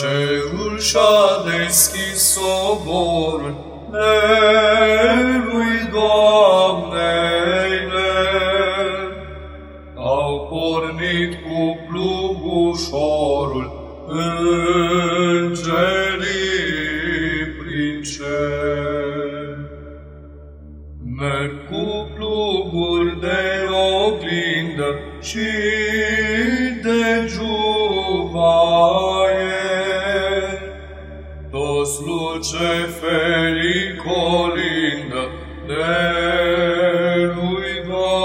Cerul și-a deschis soborul, Nerui Doamneile. Au pornit cu plug ușorul, Îngerii prin cer. Merg cu pluguri de oglindă și de juvaie, toți luceferii colindă de lui Doamnele.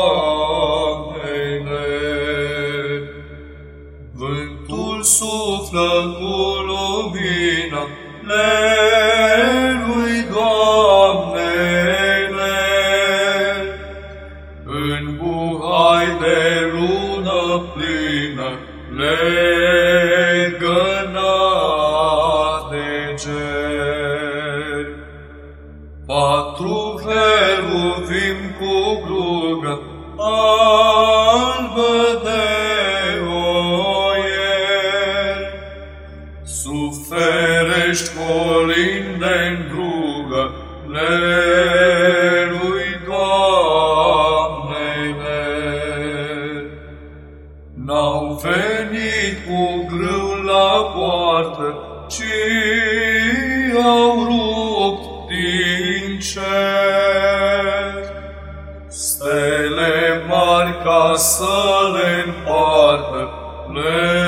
Vântul suflă cu lumină, lui Doamnele. În buhai de lună plină, legănat Patru heruvim cu glugă, albă de oier, Suferești colinde-n drugă, lui Doamnele. N-au venit cu grâu la poartă, ci au rupt mari ca să le împartă, le